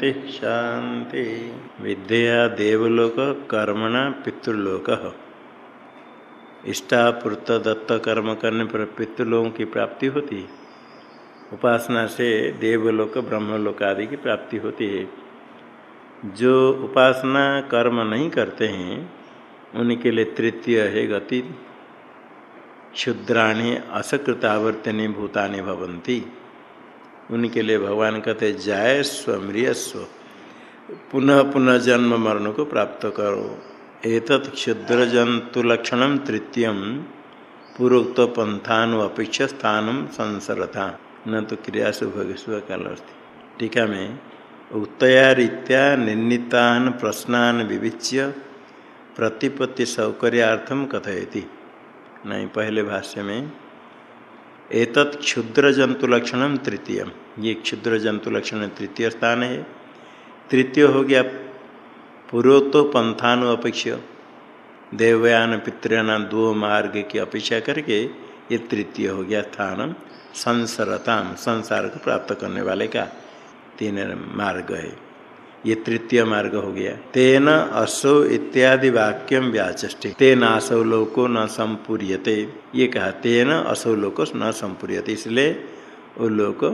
शांति शांति। विद्या देवलोक, कर्मणा पितृलोक। इष्टापूर्त दत्त कर्म करने पर पितृलोकों की प्राप्ति होती है। उपासना से देवलोक, ब्रह्मलोक आदि की प्राप्ति होती है। जो उपासना कर्म नहीं करते हैं, उनके लिए तृतीय है गति। क्षुद्राणी, असकृतावर्तनी, भूतानि भवंती उनके लिए भगवान कहते जाय स्व। पुनः पुनः जन्म मरण को प्राप्त करो। एतत् क्षुद्र जंतु लक्षण तृतीय। पूर्वोक्त पंथानुअपेक्ष स्थान संसरता। न तो क्रिया भोगस्व टीका में उक्तया रीत्या निर्णीतान प्रश्नान विविच्य प्रतिपत्ति सौकर्यार्थम कथयति। नहीं, पहले भाष्य में एतत् क्षुद्र जंतु लक्षण तृतीय। ये क्षुद्र जंतु लक्षण तृतीय स्थान है। तृतीय हो गया पूर्वोत्तो पंथानु अपेक्ष देवयान पितृयान दो मार्ग की अपेक्षा करके ये तृतीय हो गया स्थान संसरताम, संसार को प्राप्त करने वाले का तीन मार्ग है। ये तृतीय मार्ग हो गया। तेन असो इत्यादि वाक्यम व्याचे तेन असौ लोको न संपूर्यते। ये कहा, तेन असौ लोको न संपूर्यते। इसलिए वो लोक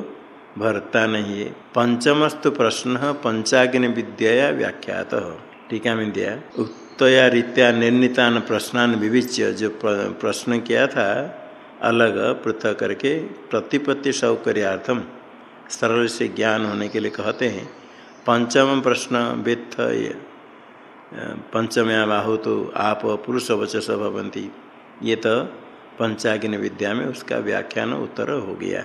भरता नहीं है। पंचमस्तु प्रश्न पंचाग्नि विद्या व्याख्यात। हो टीका में दिया उक्तया रीत्या निर्णितान प्रश्नान विविच्य जो प्रश्न किया था, अलग पृथक करके प्रतिपत्ति सौकर्यार्थम सरल से ज्ञान होने के लिए कहते हैं। पंचम प्रश्न वेत्थ पंचम्या बाहु तो आप पुरुष वचस भवंती। ये तो पंचाग्नि विद्या में उसका व्याख्यान उत्तर हो गया।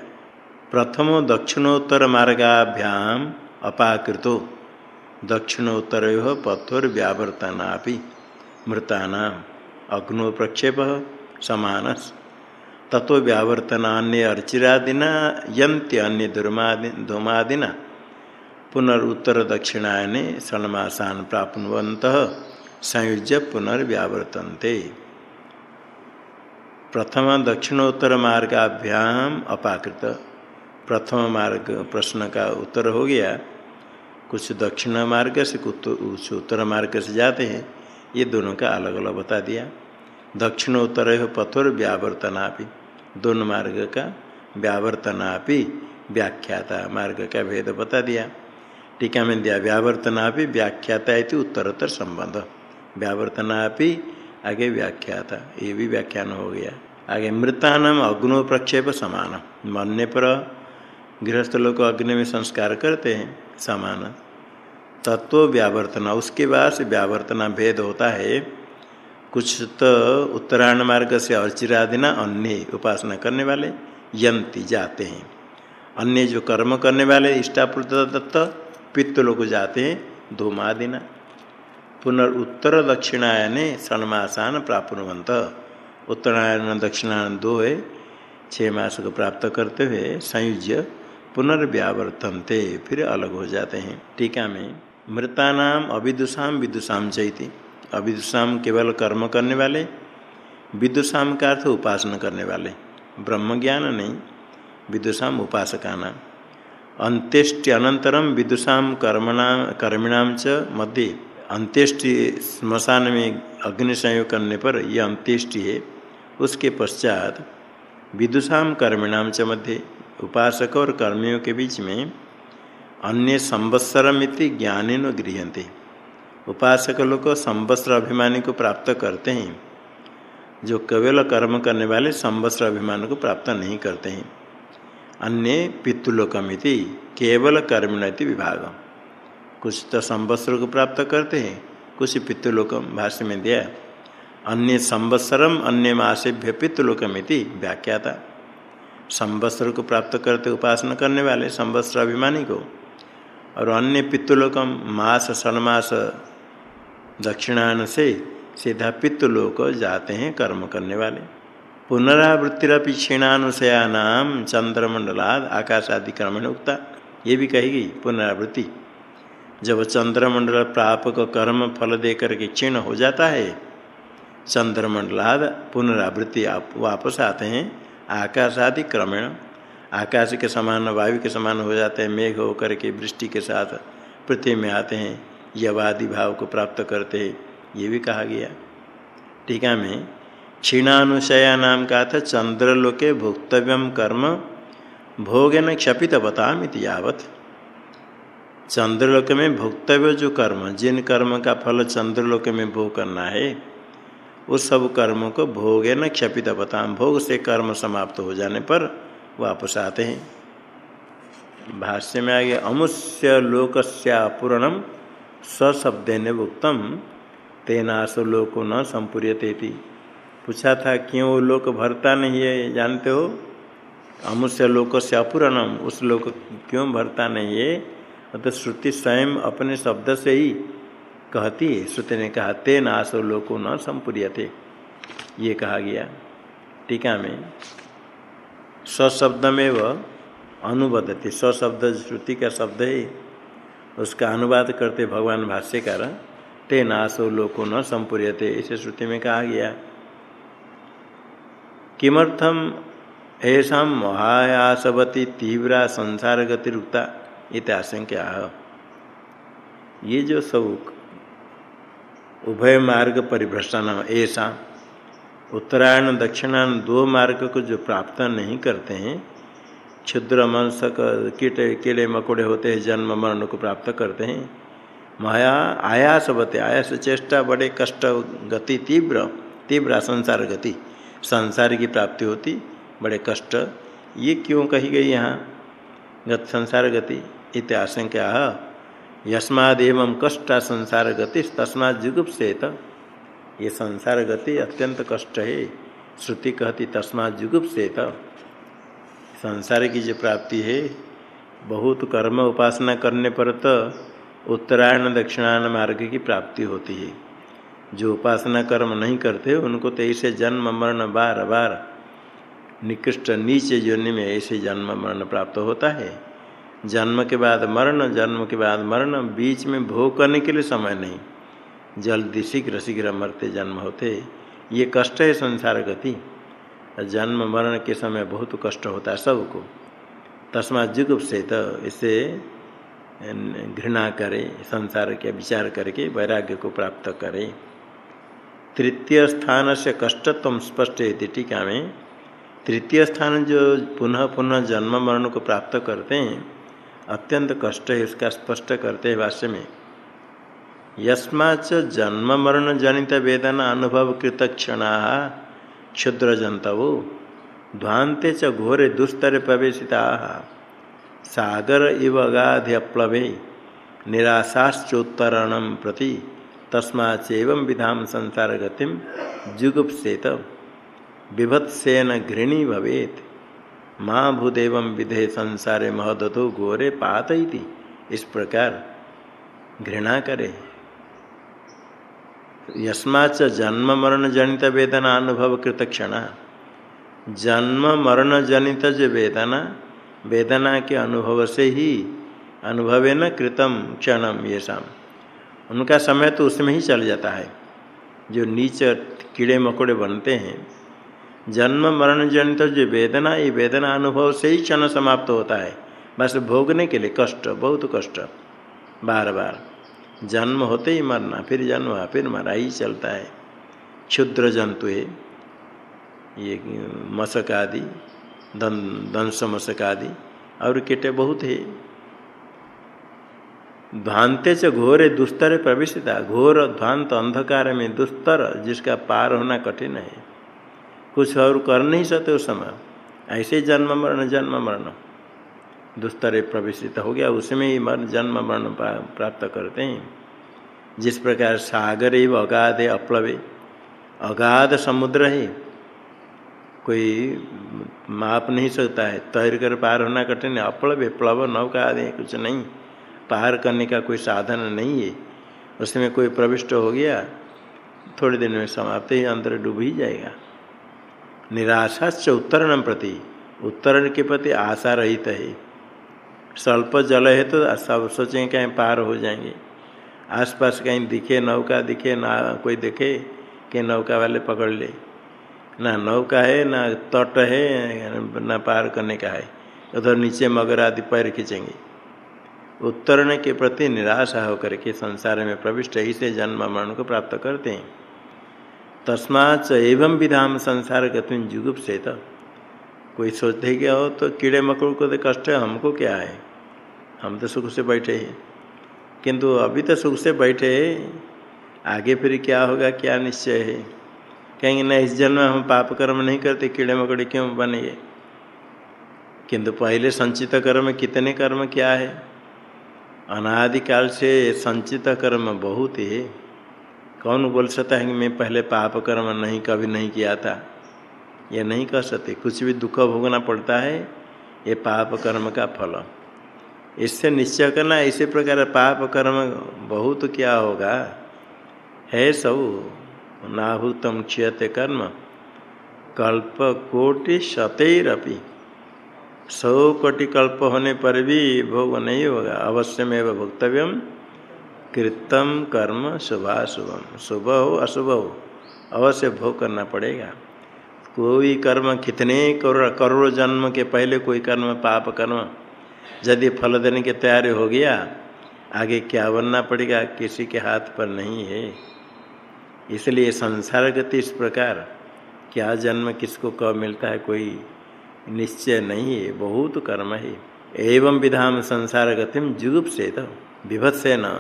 प्रथम दक्षिणोत्तर मार्गाभ्याम अपाकृतो। दक्षिणोत्तर पथोर्व्यावर्तना मृताना अग्नो प्रक्षेप समानस। तत्व व्यावर्तनान्य अर्चिरादिना यंत्य अन्य धूमादिना पुनरुत्तर दक्षिणायने षणमासान प्राप्नुवंत संयुज्य पुनर्व्यावर्तन्ते। प्रथम दक्षिणोत्तर मार्गाभ्याम अपाकृत। प्रथम मार्ग प्रश्न का उत्तर हो गया। कुछ दक्षिण मार्ग से कुछ उत्तर मार्ग से जाते हैं। ये दोनों का अलग अलग बता दिया। दक्षिणोत्तर पथोर व्यावर्तना भी दोनों मार्ग का व्यावर्तना भी व्याख्याता मार्ग का भेद बता दिया। टीका में दिया व्यावर्तना भी व्याख्याता है उत्तरोत्तर संबंध। व्यावर्तना भी आगे व्याख्याता। ये भी व्याख्यान हो गया। आगे मृतानम अग्नो प्रक्षेप समान मरने पर गृहस्थ लोग अग्नि में संस्कार करते हैं। समान। तत्व व्यावर्तना। उसके बाद से व्यावर्तना भेद होता है। कुछ तो उत्तरायण मार्ग से अर्चिरादिना अन्य उपासना करने वाले यंती जाते हैं। अन्य जो कर्म करने वाले इष्टापूर्त दत्त पित्त लोग जाते हैं धूमादिना पुनर्उत्तर दक्षिणायने षणमासान प्राप्तवंत उत्तरायण, दक्षिणायन दो है छः मास को प्राप्त करते हुए संयुज्य पुनर्व्यावर्तनते, फिर अलग हो जाते हैं। टीका में, मृतानाम, अविदुषाम, विदुषाम चैती। अविदुषाम केवल कर्म करने वाले, विदुषाम का अर्थ उपासना करने वाले। ब्रह्म ज्ञान नहीं, विदुषाम उपासका नाम अंत्येष्टि अनंतरम विदुषा कर्मणा कर्मिणाम च मध्य अंत्येष्टि स्मशान में अग्नि संयोग करने पर यह अंत्येष्टि है उसके पश्चात विदुषा कर्मिणाम च मध्य उपासक और कर्मियों के बीच में अन्य संवत्सरमिति ज्ञान गृहते उपासक लोग संवत्सर अभिमानी को प्राप्त करते हैं, जो केवल कर्म करने वाले संवत्सर अभिमान को प्राप्त नहीं करते हैं। अन्य पितृलोकमिति केवल कर्मिणति विभाग कुछ तो संवत्सर को प्राप्त करते हैं, कुछ पितृलोकम भाष्य में दिया। अन्य संवत्सरम, अन्य मासेभ्य पितृलोकमिति व्याख्याता। संवत्सर को प्राप्त करते उपासना करने वाले संवत्सर अभिमानी को। और अन्य पितृलोकम मास, षणमास, दक्षिणायन से सीधा पितृलोक जाते हैं कर्म करने वाले। पुनरावृत्तिरपि क्षीणानुशयानाम चंद्रमंडलाद आकाश आदि क्रमण उक्ता। ये भी कही गई, पुनरावृत्ति। जब चंद्रमंडल प्रापक कर्म फल दे करके क्षीण हो जाता है, चंद्रमंडलाद पुनरावृत्ति आप वापस आते हैं आकाश आदि क्रमेण आकाश के समान, वायु के समान हो जाते हैं, मेघ होकर के वृष्टि के साथ पृथ्वी में आते हैं, यवादि भाव को प्राप्त करते हैं, ये भी कहा गया। टीका में क्षीणानुशया नाम का था चंद्रलोके भोक्तव्यम कर्म, भोगन क्षपित बतामित यावत। चंद्रलोक में भोक्तव्य जो कर्म, जिन कर्म का फल चंद्रलोक में भोग करना है, उस सब कर्मों को भोगे न क्षपित बताम भोग से कर्म समाप्त हो जाने पर वापस आते हैं। भाष्य में आगे, अमुष्य लोकस्यापूर्णम सशब्द ने भुक्तम तेनाश लोको न संपूर्यते पूछा था, क्यों वो लोक भरता नहीं है? जानते हो? अमुष्य लोक से अपूर्णम उस लोक क्यों भरता नहीं है? तो श्रुति स्वयं अपने शब्द से ही कहती है। श्रुति ने कहा, ते नाशो लोको न संपूर्य थे ये कहा गया टीका में। वह अनुबदते। स्वशब्द श्रुति का शब्द है। उसका अनुवाद करते भगवान भाष्यकार, ते नाशो लोको न संपूर्यते। इसे श्रुति में कहा गया। किमर्थम ऐसा महायासवती तीव्रा संसार गति रुकता इत आशंका ये जो सब उभय मार्ग परिभ्रष्टान ऐसा उत्तरायण दक्षिणायन दो मार्ग को जो प्राप्त नहीं करते हैं क्षुद्र मंसक कीट, केले, मकोड़े होते हैं, जन्म, मरण को प्राप्त करते हैं, माया, आयास बते आयास, चेष्टा, बड़े कष्ट, गति, तीव्र तीव्र संसार गति संसार की प्राप्ति होती, बड़े कष्ट। ये क्यों कही गई यहाँ? गत संसार गति, इत आशंका। यस्मादेव कष्टा संसार गति तस्मा जुगुप्सेत। ये संसार गति अत्यंत कष्ट है। श्रुति कहती तस्मा जुगुप्सेत। संसार की जो प्राप्ति है, बहुत कर्म उपासना करने पर तो उत्तरायण दक्षिणायन मार्ग की प्राप्ति होती है। जो उपासना कर्म नहीं करते, उनको तो ऐसे जन्म, मरण, बार बार, निकृष्ट, नीचे जोनि में ऐसे जन्म, मरण प्राप्त होता है। जन्म के बाद मरण, जन्म के बाद मरण, बीच में भोग करने के लिए समय नहीं। जल्दी शीघ्र शीघ्र मरते जन्म होते। ये कष्ट है संसार गति। जन्म, मरण के समय बहुत कष्ट होता है सबको। तस्मा जुगुप से तो इसे घृणा करे, संसार के विचार करके, वैराग्य को प्राप्त करे। तृतीय स्थान से कष्टत्व स्पष्ट है टीका में तृतीय स्थान जो पुनः पुनः जन्म मरण को प्राप्त करते हैं, अत्यंत कष्ट है उसका स्पष्ट करते हैं भाष्य में। यस्माच जन्म मरण जनित वेदना अनुभव कृत क्षण क्षुद्र जंतवो ध्वांते च घोरे दुस्तर प्रवेशिता। सागर इव अगाध्यप्लवे निराशाश्चोत्तरण प्रति तस्माचेव विधा संसार गतिम जुगुप्सेत। बिभत्सेन घृणी भवेत। माँ भूदेव विधे संसारे महदतो घोरे पात इस प्रकार घृणा करे। यस्माच जन्म मरण जनित वेदना अनुभव कृत क्षण जन्म मरण जनित जो वेदना वेदना के अनुभव से ही अनुभव न कृतम क्षणम ये शाम उनका समय तो उसमें ही चल जाता है। जो नीच कीड़े मकोड़े बनते हैं, जन्म, मरण, जनित, जो वेदना, ये वेदना अनुभव से ही क्षण समाप्त होता है। बस भोगने के लिए कष्ट, बहुत कष्ट। बार बार जन्म होते ही मरना, फिर जन्म हुआ फिर मरा ही चलता है। क्षुद्र जंतु है ये मशक आदि दंश मशक आदि, और कीटे बहुत है। ध्वांते से घोर दुस्तर प्रवेशिता घोर ध्वांत अंधकार में दुस्तर जिसका पार होना कठिन है। कुछ और कर नहीं सकते उस समय। ऐसे जन्म मरण जन्म मरण। दुस्तर प्रवेशित हो गया, उसमें ही मरण जन्म मरण प्राप्त करते हैं। जिस प्रकार सागर एवं अगाध अप्लवे, अगाध समुद्र है, कोई माप नहीं सकता है। तैर कर पार होना कठिन है, अप्लव, प्लव, नौका आदि कुछ नहीं। पार करने का कोई साधन नहीं है। उसमें कोई प्रविष्ट हो गया, थोड़े दिन में समाप्त ही अंदर डूब ही जाएगा। निराशाच उत्तरण प्रति। उत्तरण के प्रति आशा रहित है। स्वल्प जल है तो सब सोचें कहीं पार हो जाएँगे। आसपास कहीं दिखे, नौका दिखे, ना कोई दिखे कि नौका वाले पकड़ ले। ना नौका है, ना तट है, ना पार करने का है। उधर नीचे मगर आदि पैर खींचेंगे। उत्तरण के प्रति निराशा होकर के संसार में प्रविष्ट ही से जन्म मरण को प्राप्त करते हैं। तस्माच एवं विधाम संसार गति जुगुप से तो कोई सोचते क्या हो तो कीड़े मकड़ को तो कष्ट है, हमको क्या है? हम तो सुख से बैठे हैं। किंतु अभी तो सुख से बैठे आगे फिर क्या होगा, क्या निश्चय है? कहेंगे न इस जन्म हम पाप कर्म नहीं करते, कीड़े मकड़े क्यों बनेंगे? किंतु पहले संचित कर्म कितने कर्म क्या है? अनादिकाल से संचित कर्म बहुत है कौन बोल सकता है कि मैं पहले पाप कर्म नहीं, कभी नहीं किया था? ये नहीं कह सकते। कुछ भी दुख भोगना पड़ता है, ये पाप कर्म का फल। इससे निश्चय करना, इसी प्रकार पाप कर्म बहुत क्या होगा? है सब। नाभूतम क्षयते कर्म। कल्प कोटि शतरअपी सौ कोटि कल्प होने पर भी भोग नहीं होगा। अवश्य में भोक्तव्यम। कृतम कर्म शुभाशुभम। शुभ हो, अशुभ हो। अवश्य भोग करना पड़ेगा। कोई कर्म, कितने करोड़ करोड़ जन्म के पहले कोई कर्म, पाप कर्म, यदि फल देने की तैयारी हो गया, आगे क्या बनना पड़ेगा? किसी के हाथ पर नहीं है। इसलिए संसार गति इस प्रकार, क्या जन्म किसको कब मिलता है, कोई निश्चय नहीं है, बहुत कर्म है। एवं विधान संसार गतिम जुगुप से तो विभत्से न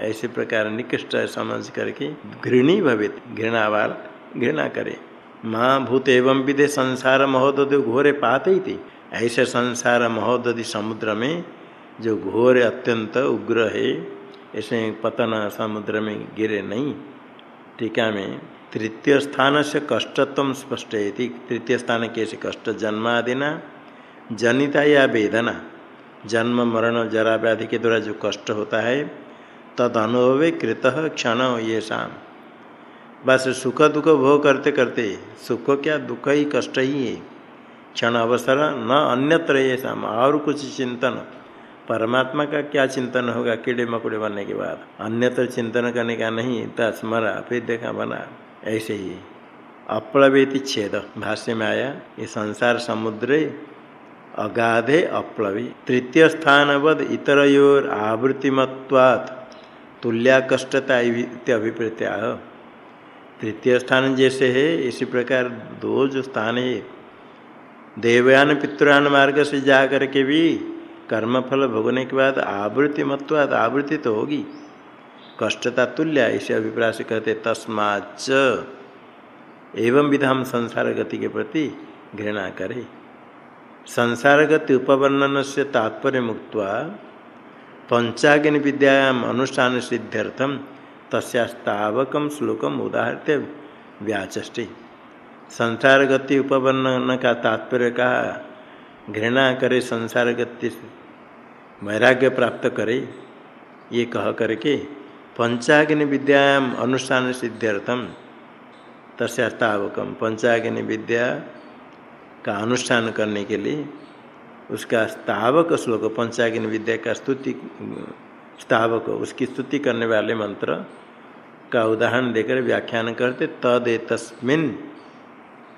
ऐसे प्रकार निकृष्ट समझ करके घृणी भवित घृणा वाल घृणा करे। माँ भूत एवं विधे संसार महोदधि घोरे पाते ही थी ऐसे संसार महोदधि समुद्र में जो घोर अत्यंत उग्र है, ऐसे पतन समुद्र में गिरे नहीं। टीका में तृतीय स्थान से कष्टत्व स्पष्ट है तृतीय स्थान कैसे कष्ट, जन्मादिना जनिता या वेदना जन्म मरण जरा व्याधि के द्वारा जो कष्ट होता है तद अनुभव कृत क्षण ये शाम बस सुख दुख भोग करते करते, सुख क्या दुख ही कष्ट ही है। क्षण अवसर न अन्यत्र ये शाम और कुछ चिंतन। परमात्मा का क्या चिंतन होगा, कीड़े मकुड़े बनने के बाद? अन्यत्र चिंतन करने का नहीं, तस्मरा, फिर देखा बना। ऐसे ही अप्लवेति छेद भाष्य में आया ये संसार समुद्र अगाधे अप्लवी। तृतीय स्थानवद इतरयोर आवृत्तिमत्वात् तुल्या कष्टता अभिप्रत्या तृतीय स्थान जैसे है, इसी प्रकार दो जो स्थान है, देवयान पितृयान मार्ग से जा करके भी कर्मफल भोगने के बाद आवृत्ति मत्वाद आवृत्ति तो होगी। कष्टता तुल्य इसे अभिप्राय से कहते तस्माच एवं विधाम संसार गति के प्रति घृणा करे। संसार गति उपवर्णन से तात्पर्य मुक्त पंचाग्नि विद्यायाम अनुष्ठान सिद्ध्यर्थम तस्तावक श्लोकम उदाहरते व्याचष्टि। संसार गति उपवर्णन का तात्पर्य कहा घृणा करे संसार गति वैराग्य प्राप्त करे, ये कह करके पंचाग्नि विद्यायाम अनुष्ठान सिद्ध्यर्थम। तस्तावकम पंचाग्नि विद्या का अनुष्ठान करने के लिए उसका स्तावक श्लोक, पंचाग्नि विद्या का स्तुति स्तावक उसकी स्तुति करने वाले मंत्र का उदाहरण देकर व्याख्यान करते तद तस्मिन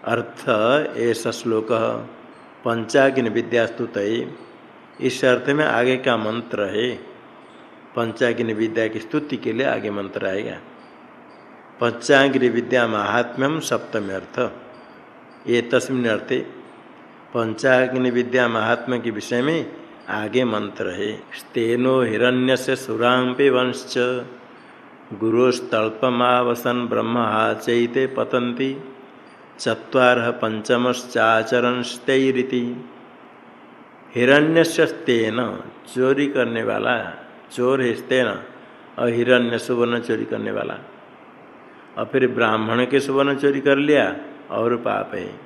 अर्थ ऐसा श्लोक, पंचाग्नि विद्या स्तुत इस अर्थ में आगे का मंत्र है। पंचाग्नि विद्या की स्तुति के लिए आगे मंत्र आएगा। पंचाग्नि विद्या महात्म्यम सप्तमी अर्थ। ये तस्मिन अर्थे पंचाग्नि विद्या महात्म्य के विषय में आगे मंत्र है। स्तेनो हिरण्य से सुरांपे वंश गुरुस्तल्पमावसन ब्रह्म चैते पतंती स्तेरिति हिरण्य स्तेन चोरी करने वाला चोर है तेना, और हिरण्य सुवर्ण चोरी करने वाला। और फिर ब्राह्मण के सुवर्ण चोरी कर लिया, और पाप है।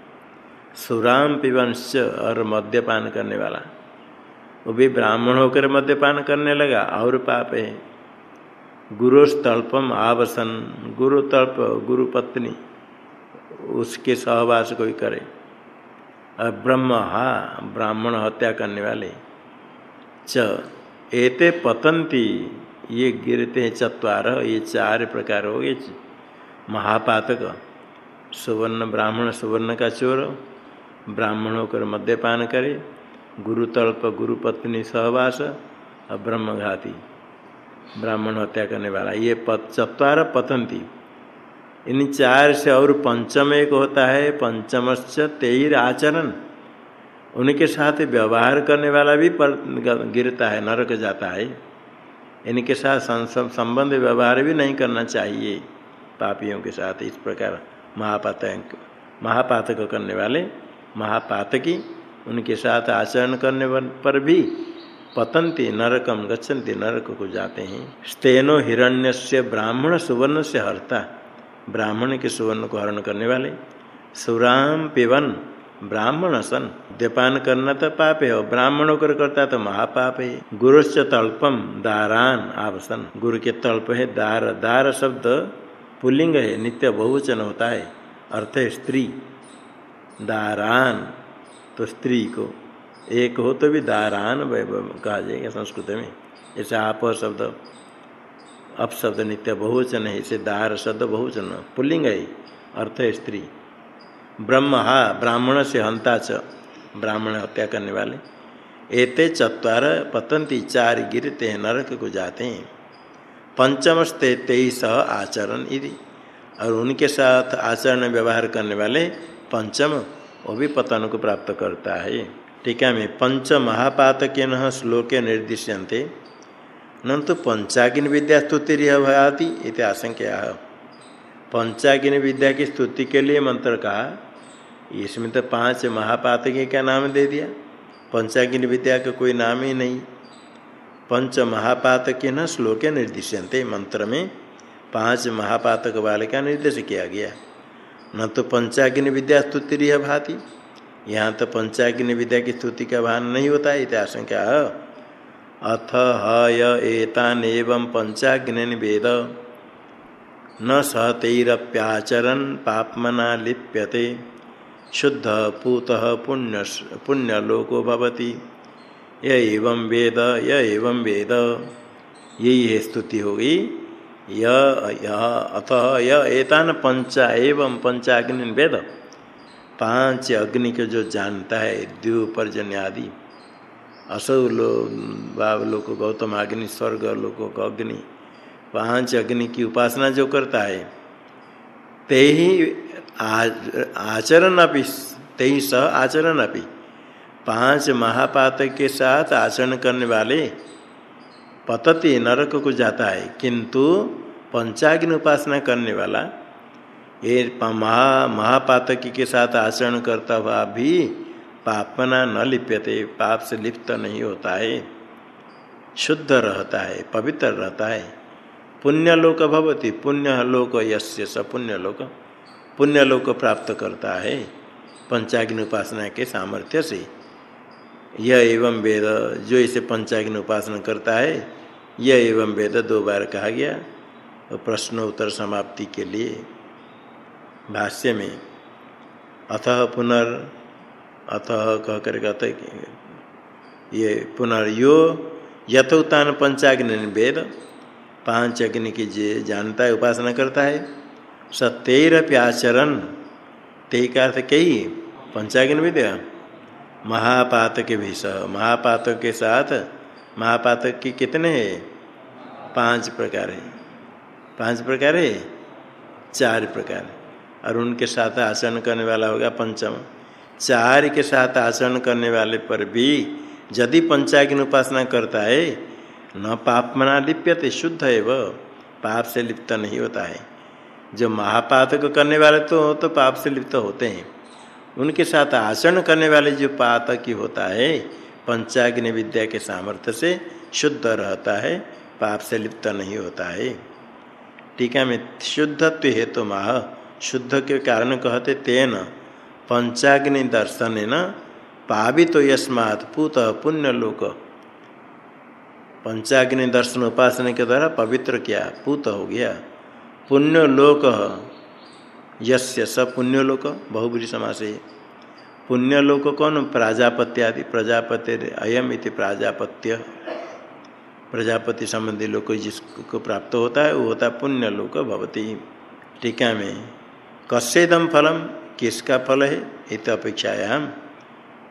सुराम पिवंश और मद्यपान करने वाला। वो भी ब्राह्मण होकर मद्यपान करने लगा, और पाप है। गुरुस्तल्पम आवसन गुरु तल्प, गुरु पत्नी, उसके सहवास कोई करे। और ब्रह्म, हा, ब्राह्मण हत्या करने वाले। च एते पतंती ये गिरते हैं चतवार ये चार प्रकार हो गए। महापातक सुवर्ण ब्राह्मण सुवर्ण का चोर ब्राह्मण होकर मद्यपान करे गुरु गुरुतल्प गुरुपत्नी सहवास और ब्रह्मघाती। ब्राह्मण हत्या करने वाला ये पत, चतवार पतंती इन चार से और पंचम एक होता है पंचमश्च तेईर आचरण। उनके साथ व्यवहार करने वाला भी पर गिरता है, नरक जाता है। इनके साथ संबंध व्यवहार भी नहीं करना चाहिए पापियों के साथ। इस प्रकार महापात महापातक करने वाले, महापातकी उनके साथ आचरण करने पर भी पतंती नरकम गच्छन्ति, नरक को जाते हैं। स्तेनो हिरण्य से ब्राह्मण सुवर्ण से हरता। ब्राह्मण के सुवर्ण को हरण करने वाले, सुराम पिवन ब्राह्मण सन द्यपान करना तो पाप है। ब्राह्मण होकर करता तो महापाप। है गुरुश्च तल्पम दारान आवसन गुरु के तल्प है दार। दार शब्द पुलिंग है, नित्य बहुवचन होता है। अर्थ है स्त्री। दारान तो स्त्री को। एक हो तो भी दारान कहा जाएगा संस्कृत में। ऐसे आप शब्द अपशब्द नित्य बहुवचन है। इसे दार शब्द बहुवचन। पुल्लिंग है। अर्थ है स्त्री। ब्रह्म हा ब्राह्मण से हंता च ब्राह्मण हत्या करने वाले। एते चतर पतंती चार गिरते नरक को जाते हैं। पंचमस्ते तेईस आचरण यदि और उनके साथ आचरण व्यवहार करने वाले पंचम, वो भी पतन को प्राप्त करता है। टीका में पंच महापातक न श्लोके निर्दिश्यंते न तो पंचागिन विद्या स्तुति भयाति इति आशंका पंचागिन विद्या की स्तुति के लिए मंत्र कहा इसमें तो पाँच महापातकी का नाम दे दिया? पंचाग्नि विद्या का कोई नाम ही नहीं। पंच महापातक न श्लोक निर्दिश्यंते मंत्र में पाँच महापातक वाले का निर्देश किया गया। न तो पंचाग्नि विद्या स्तुति भाति। यहाँ तो पंचाग्नि विद्या की स्तुति का भान नहीं होता है। इतिहास क्या अथ हतान एवं पंचाग्नि वेद न सहतरप्याचरण पापमना लिप्यते। शुद्ध पूत पुण्य पुण्यलोको भवति। य एवं वेद, य एवं वेद। यही है स्तुति होगी। अतः यह पंचा, एवं पंचाग्नि वेद। पाँच अग्नि के जो जानता है द्वीप आदि। असौ लोग लोग गौतम अग्नि, स्वर्ग लोगों का अग्नि। पाँच अग्नि की उपासना जो करता है, ते ही आचरण अपि ते सह आचरण अपि। पाँच महापात के साथ आचरण करने वाले पतति नरक को जाता है, किंतु पंचाग्नि उपासना करने वाला, ये महा, महापातकी के साथ आचरण करता हुआ भी पापना न लिप्यते, पाप से लिप्त नहीं होता है। शुद्ध रहता है, पवित्र रहता है। पुण्य लोक भवती पुण्य लोक यस्य स पुण्य लोक पुण्य लोक प्राप्त करता है पंचाग्नि उपासना के सामर्थ्य से। यह एवं वेद जो इसे पंचाग्नि उपासना करता है, यह एवं वेद दो बार कहा गया। और प्रश्न उत्तर समाप्ति के लिए भाष्य में, अतः पुनर्, अतः कह कर ये पुनर्यो यथोत्तान पंचाग्नि वेद पाँच अग्नि की जे जानता है, उपासना करता है। सत्यरप्य आचरण ते का अर्थ कही पंचाग्नि विद्या महापात के भी सह महापातक के साथ महापातक की कितने हैं? पाँच प्रकार है। पाँच प्रकार है? चार प्रकार और उनके साथ आचरण करने वाला होगा पंचम। चार के साथ आचरण करने वाले पर भी यदि पंचाग्नि उपासना करता है, न पाप मना लिप्यते शुद्ध है वह। पाप से लिप्त नहीं होता है। जो महापातक करने वाले तो तो पाप से लिप्त होते हैं। उनके साथ आचरण करने वाले जो पातकी होता है, पंचाग्नि विद्या के सामर्थ्य से शुद्ध रहता है, पाप से लिप्त नहीं होता है। टीका में शुद्धत्व हेतु तो माह, शुद्ध के कारण कहते तेन, पंचाग्नि दर्शन न, पावित तो यस्मात् पूत पुण्य लोक। पंचाग्नि दर्शन उपासना के द्वारा पवित्र किया, पूत हो गया। पुण्य लोक यस्य स पुण्यलोक बहुबरी समास। पुण्यलोक कौन? प्राजापत्य आदि प्रजापति अयम इति प्राजापत्य। प्रजापति संबंधी लोग जिसको प्राप्त होता है, वो होता है पुण्य लोक भवती। टीका में कस्यदम फलम, किसका फल है? इत अपेक्षायाम।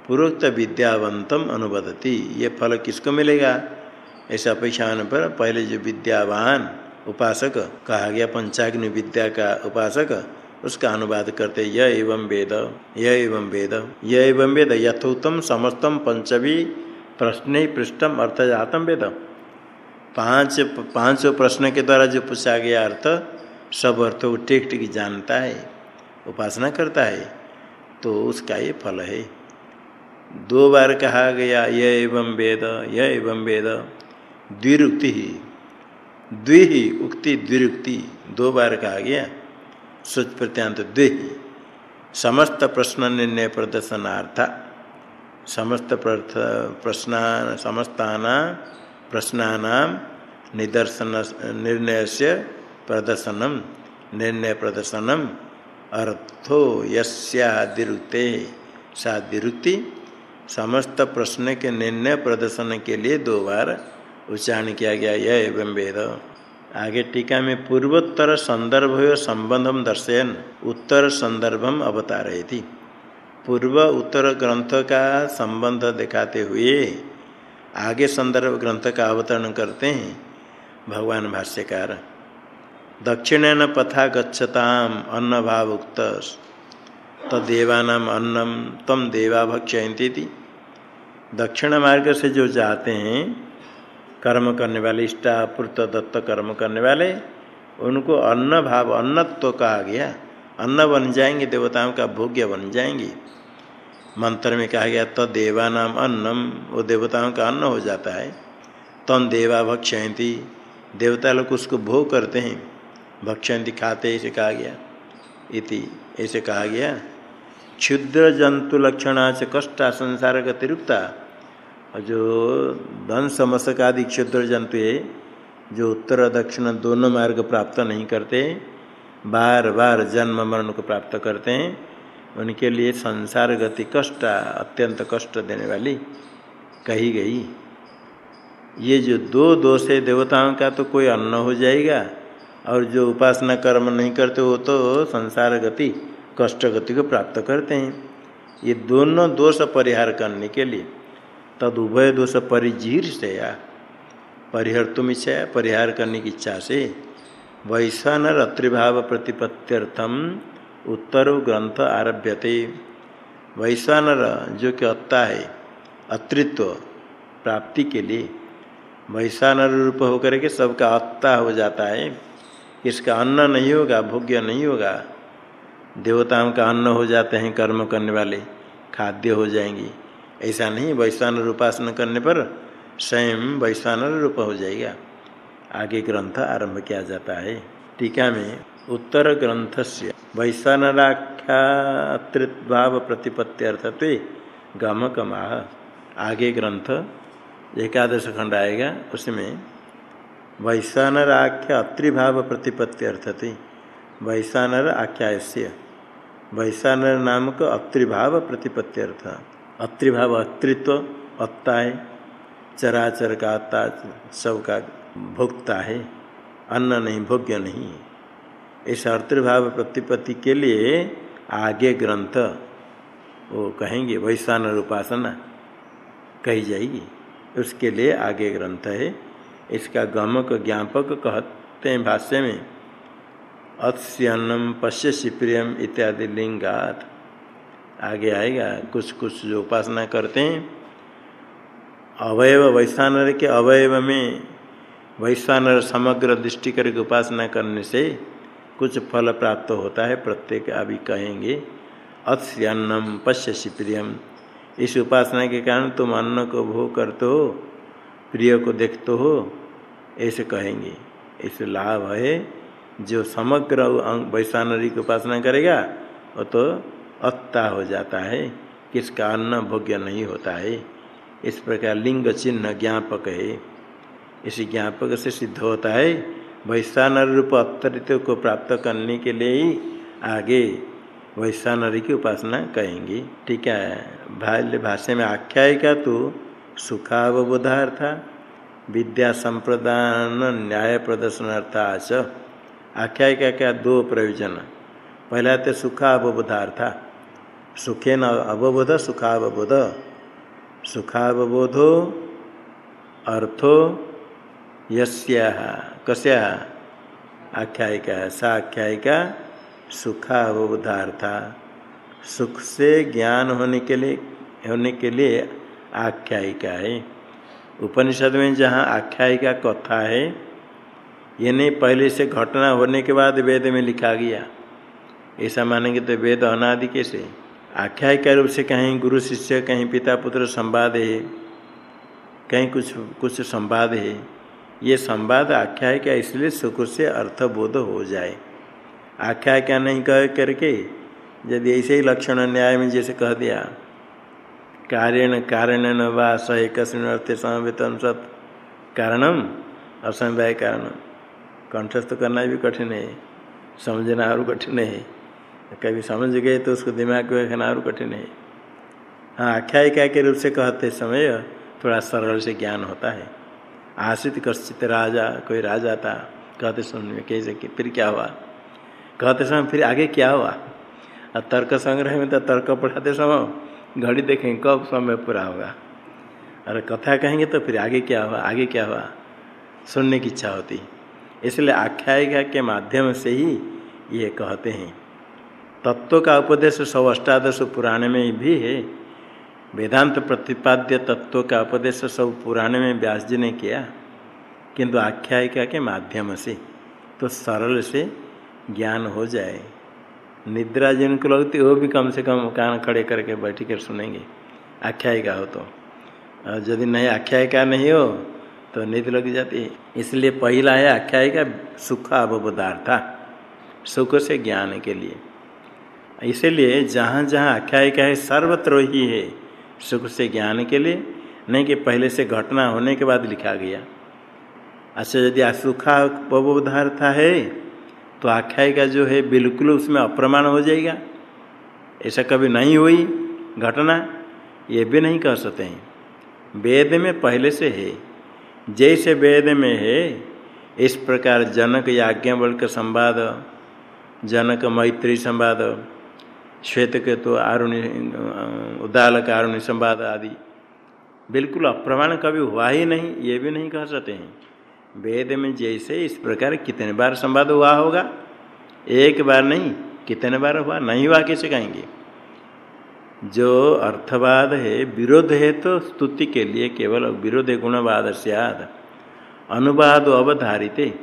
पूर्वोक्त विद्यावंतम अनुबदती ये फल किसको मिलेगा? ऐसा अपेक्षा होने पर पहले जो विद्यावान उपासक कहा गया पंचाग्नि विद्या का उपासक, उसका अनुवाद करते य एवं वेद, य एवं वेद, य एवं वेद यथोत्तम समस्तम पंचवी प्रश्न पृष्ठम अर्थ जातम वेद। पाँच पाँच प्रश्न के द्वारा जो पूछा गया अर्थ, सब अर्थ को ठीक ठीक जानता है, उपासना करता है तो उसका ये फल है। दो बार कहा गया य एवं वेद, य एवं वेद, द्विरुक्ति ही। द्वि उक्ति द्विरुक्ति, दो बार कहा गया। सुच प्रत्यांत द्वि समस्त प्रश्न निर्णय प्रदर्शनार्थ, समस्त प्रश्न समस्ता प्रश्नानाम निदर्शन निर्णय से प्रदर्शनम, निर्णय प्रदर्शनम। अर्थो यस्यादिरुक्ते सादिरुक्ति समस्त प्रश्न के निर्णय प्रदर्शन के लिए दो बार उच्चारण किया गया, यह एवं वेद। आगे टीका में पूर्वोत्तर संदर्भ संबंधम दर्शयन, उत्तर संदर्भम अवता रही थी पूर्व उत्तर ग्रंथ का संबंध दिखाते हुए आगे संदर्भ ग्रंथ का अवतरण करते हैं भगवान भाष्यकार। दक्षिणेन पथा गच्छताम अन्न भाव उक्त तदेवानाम अन्नम तम देवा भक्षयती थी दक्षिण मार्ग से जो जाते हैं कर्म करने वाले, इष्टापूर्त दत्त कर्म करने वाले, उनको अन्न भाव, अन्नत्व तो कहा गया। अन्न बन जाएँगे, देवताओं का भोग्य बन जाएँगे। मंत्र में कहा गया तो देवा नाम अन्नम वो देवताओं का अन्न हो जाता है। तम देवा भक्षयंती देवता लोग उसको भोग करते हैं। भक्षयंती खाते ऐसे कहा गया। इति ऐसे कहा गया। क्षुद्र जंतु लक्षणा से कष्टा संसार गतिरुक्ता और जो दंश मशक आदि क्षुद्र जंतु है, जो उत्तर दक्षिण दोनों मार्ग प्राप्त नहीं करते, बार बार जन्म मरण को प्राप्त करते हैं, उनके लिए संसार गति कष्ट, अत्यंत कष्ट देने वाली कही गई। ये जो दो दोष है देवताओं का तो कोई अन्न हो जाएगा, और जो उपासना कर्म नहीं करते, वो तो संसार गति, कष्ट गति को प्राप्त करते हैं। ये दोनों दोष परिहार करने के लिए तद उभय दोष परिजीर से या। परिहर तुम इच्छा परिहार करने की इच्छा से। वैश्वानर अत्रिभाव प्रतिपत्त्यर्थम उत्तर ग्रंथ आरभ्यते। वैश्वानर जो कि अत्ता है अत्रित्व प्राप्ति के लिए। वैश्वानर रूप होकर के सबका अत्ता हो जाता है। इसका अन्न नहीं होगा, भोग्य नहीं होगा, देवताओं का अन्न हो जाते हैं कर्म करने वाले, खाद्य हो जाएँगी। ऐसा नहीं वैश्वान उपासना करने पर स्वयं वैश्वान रूप हो जाएगा। आगे ग्रंथ आरंभ किया जाता है। टीका में उत्तर ग्रंथ से वैश्वानराख्यातृत्भाव प्रतिपत्त्यर्थत्व गमकमाह। आगे ग्रंथ, एकादश खंड आएगा, उसमें वैश्वानराख्य अत्रिभाव प्रतिपत्ति प्रतिपत्त्यर्थते वैश्वानर आख्याय वैश्वानर नामक अत्रिभाव प्रतिपत्त्यर्थ। अत्रिभाव, अत्रित्व अत्ता है चराचर का अत्ता सब का भोक्ता है। अन्न नहीं, भोग्य नहीं। इस अत्रिभाव प्रतिपत्ति के लिए आगे ग्रंथ, वो कहेंगे वैश्वान उपासना कही जाएगी। उसके लिए आगे ग्रंथ है। इसका गमक ज्ञापक कहते हैं भाष्य में अत्स्यन्नम पश्य प्रियम इत्यादि लिंगात। आगे आएगा कुछ कुछ जो उपासना करते हैं, अवयव वैश्वानर के अवयव में वैश्वानर समग्र दृष्टि करके उपासना करने से कुछ फल प्राप्त होता है, प्रत्येक अभी कहेंगे अत्स्य अन्नम पश्य प्रियम। इस उपासना के कारण तुम अन्न को भोग करते हो, प्रिय को देखते हो, ऐसे कहेंगे। इस लाभ है, जो समग्र वैश्वानरी की उपासना करेगा, वो तो अत्ता हो जाता है, किसका अन्न भोग्य नहीं होता है। इस प्रकार लिंग चिन्ह ज्ञापक है। इसी ज्ञापक से सिद्ध होता है, वैश्वानर रूप अत्तरित को प्राप्त करने के लिए ही आगे वैश्वानरी की उपासना कहेंगे। ठीक है भाल्य भाष्य में आख्यायिका तो सुखावबोधार्थ विद्या संप्रदान न्याय प्रदर्शनार्थ आख्यायिका का दो प्रयोजन। पहला तो सुखावबोधार्था। सुखे न अवबोध, सुखावबोध। सुखावबोधो अर्थो यस्या। कस्या? आख्यायिका। सा आख्यायिका सुखावबोधार्था। सुख से ज्ञान होने के लिए, होने के लिए आख्यायिका है। उपनिषद में जहाँ आख्यायिका कथा है, ये नहीं, पहले से घटना होने के बाद वेद में लिखा गया। ऐसा मानेंगे तो वेद अनादि कैसे? आख्यायिका रूप से कहीं गुरु शिष्य, कहीं पिता पुत्र संवाद है, कहीं कुछ कुछ संवाद है। ये संवाद आख्यायिका इसलिए सुख से अर्थबोध हो जाए। आख्यायिका नहीं कह करके, यदि ऐसे ही लक्षण न्याय में जैसे कह दिया कार्यण कारण न वा स एक अर्थ समवेत सत। कारणम असमवाय कारण। कंठस्थ करना भी कठिन है, समझना और कठिन है। कभी समझ गए तो उसको दिमाग में रखना और कठिन है। हाँ आख्यायिका के रूप से कहते समय थोड़ा सरल से ज्ञान होता है। आश्रित कश्चित राजा, कोई राजा था, कहते सुन कैसे कि फिर क्या हुआ? कहते समय फिर आगे क्या हुआ? और तर्क संग्रह में तो तर्क पढ़ाते समय घड़ी देखेंगे कब समय पूरा होगा। और कथा कहेंगे तो फिर आगे क्या हुआ? आगे क्या हुआ? सुनने की इच्छा होती। इसलिए आख्यायिका के माध्यम से ही ये कहते हैं। तत्व का उपदेश सौ अष्टादश पुराण में भी है। वेदांत प्रतिपाद्य तत्व का उपदेश सब पुराण में व्यास जी ने किया, किंतु आख्यायिका के माध्यम से तो सरल से ज्ञान हो जाए। निद्रा जिनको लगती वो भी कम से कम कान खड़े करके बैठ कर सुनेंगे। आख्यायिका हो तो। और यदि नहीं आख्यायिका नहीं हो तो नींद लग जाती इसलिए पहला है आख्यायिका सुख अवबोधार्था सुख से ज्ञान के लिए। इसीलिए जहाँ जहाँ आख्यायिका है, सर्वत्र ही है। सुख से ज्ञान के लिए, नहीं कि पहले से घटना होने के बाद लिखा गया। अच्छा यदि असुखा था है तो आख्यायिका जो है, बिल्कुल उसमें अप्रमाण हो जाएगा। ऐसा कभी नहीं हुई घटना, ये भी नहीं कह सकते हैं। वेद में पहले से है। जैसे वेद में है, इस प्रकार जनक याज्ञवल्क संवाद, जनक मैत्री संवाद श्वेत के तो आरुणि, उदालक, आरुणि संवाद आदि। बिल्कुल अप्रमाण कभी हुआ ही नहीं, ये भी नहीं कह सकते हैं। वेद में जैसे इस प्रकार कितने बार संवाद हुआ होगा? एक बार नहीं, कितने बार हुआ? नहीं हुआ कैसे कहेंगे? जो अर्थवाद है, विरोध है तो स्तुति के लिए केवल विरोध गुणवाद सियाद। अनुवाद अवधारित।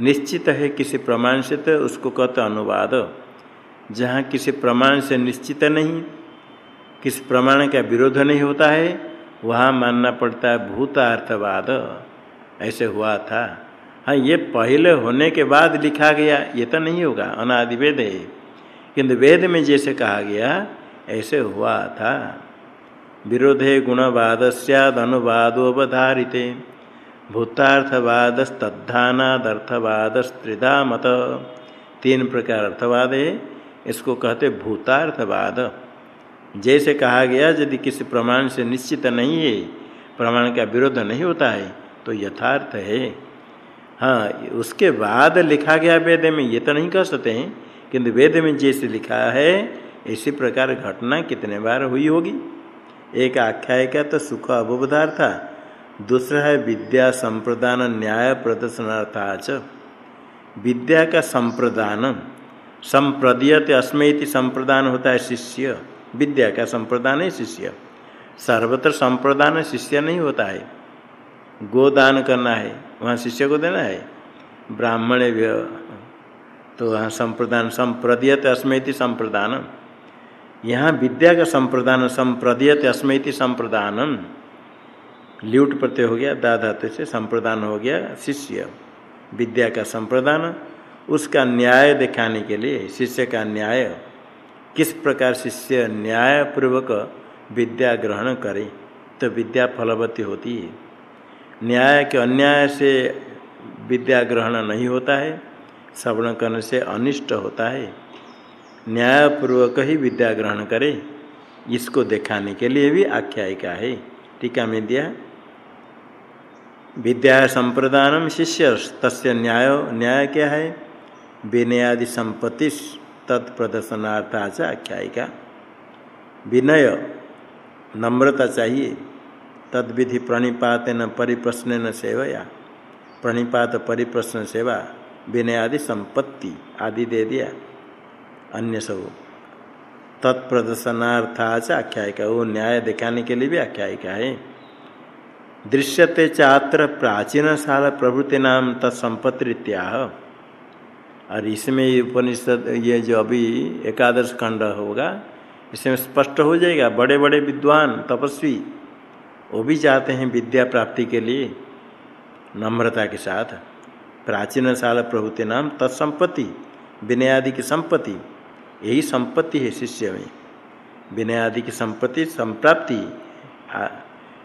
निश्चित है किसी प्रमाण से तो उसको कहते अनुवाद। जहाँ किसी प्रमाण से निश्चित नहीं, किस प्रमाण का विरोध नहीं होता है, वहाँ मानना पड़ता है भूतार्थवाद। ऐसे हुआ था। हाँ ये पहले होने के बाद लिखा गया, ये तो नहीं होगा अनादि वेद है। किंतु वेद में जैसे कहा गया, ऐसे हुआ था। विरोधे गुणवाद सद अनुवादोवधारित भूतार्थवाद स्तद्धानादर्थवाद मत। तीन प्रकार अर्थवाद है। इसको कहते भूतार्थवाद। जैसे कहा गया, यदि किसी प्रमाण से निश्चित नहीं है, प्रमाण का विरोध नहीं होता है तो यथार्थ है। हाँ उसके बाद लिखा गया वेद में ये तो नहीं कह सकते हैं, किंतु वेद में जैसे लिखा है, इसी प्रकार घटना कितने बार हुई होगी? एक आख्याय का तो सुख था, दूसरा है विद्या संप्रदान न्याय प्रदर्शनार्थाच विद्या का संप्रदान। संप्रदीयते अस्मयति संप्रदान होता है शिष्य। विद्या का संप्रदान है? शिष्य। सर्वत्र संप्रदान शिष्य नहीं होता है। गोदान करना है, वहाँ शिष्य को देना है। ब्राह्मण तो वहाँ संप्रदान, संप्रदीयत अस्मयति संप्रदान। यहाँ विद्या का संप्रदान, संप्रदीयत अस्मयति संप्रदान। ल्यूट प्रत्यय हो गया, दाधाते से संप्रदान हो गया, शिष्य। विद्या का संप्रदान उसका न्याय दिखाने के लिए शिष्य का न्याय, किस प्रकार शिष्य न्याय पूर्वक विद्या ग्रहण करे तो विद्या फलवती होती है। न्याय के अन्याय से विद्या ग्रहण नहीं होता है, श्रवण करने से अनिष्ट होता है। न्यायपूर्वक ही विद्या ग्रहण करे, इसको दिखाने के लिए भी आख्यायिका है। टीका में दिया, विद्या संप्रदान शिष्य तस्य न्याय न्याय क्या है? विनयादि संपत्ति तत्प्रदर्शनार्थाच आख्यायिका। विनय, नम्रता चाहिए तद विधि प्रणिपात न परिप्रश्न सेवया, प्रणिपात परिप्रश्न सेवा विनय आदि संपत्ति आदि दे दिया। अन्य सब तत्प्रदर्शनार्थाच आख्यायिका। वो न्याय दिखाने के लिए भी आख्यायिका है। दृश्यते चात्र प्राचीन साल प्रभृति नाम और इसमें उपनिषद, ये जो अभी एकादश खंड होगा, इसमें स्पष्ट हो जाएगा बड़े बड़े विद्वान तपस्वी, वो भी चाहते हैं विद्या प्राप्ति के लिए नम्रता के साथ। प्राचीन साल प्रभुति नाम तत्संपत्ति विनय आदि की संपत्ति, यही संपत्ति है शिष्य में। विनय आदि की संपत्ति, संप्राप्ति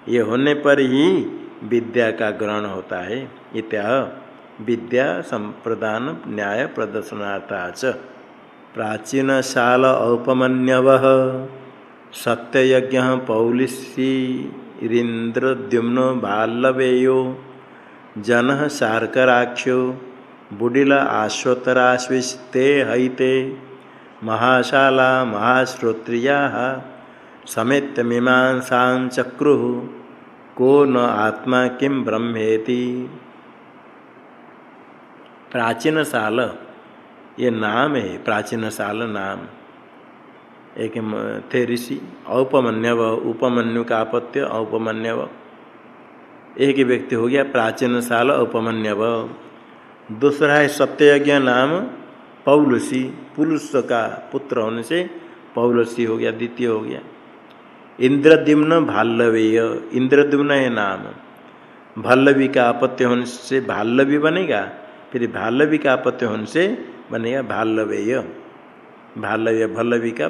ये होने पर ही विद्या का ग्रहण होता है इत्या विद्या संप्रदान न्याय प्रदर्शनार्थ प्राचीन शाल औपमन्यव। सत्ययज्ञ पौलिशीरिंद्रद्युम्न बाल्लवेयो। जन शार्कराक्षो बुडिल आश्वतराश्विस्ते हईते महाशाला महाश्रोत्रिया। समेत मीमांसा चक्रु। को न आत्मा किम ब्रह्मेति। प्राचीन साल, ये नाम है, प्राचीन साल नाम। एक थे ऋषि, औपमन्यव उपमन्यु का अपत्य औपमन्यव। एक ही व्यक्ति हो गया, प्राचीन साल, औपमन्यव। दूसरा है सत्ययज्ञ नाम, पौलुसी पुरुष का पुत्र होने से पौलसी हो गया, द्वितीय हो गया। इंद्रद्युम्न भाल्लवेय, इंद्रद्युम्न है नाम। भल्लवी का अपत्य होने से भाल्लवी बनेगा फिर भाल्लवी का अपत्य होने से बनेगा भाल्लवेय। भाल्लव्य भल्लवी का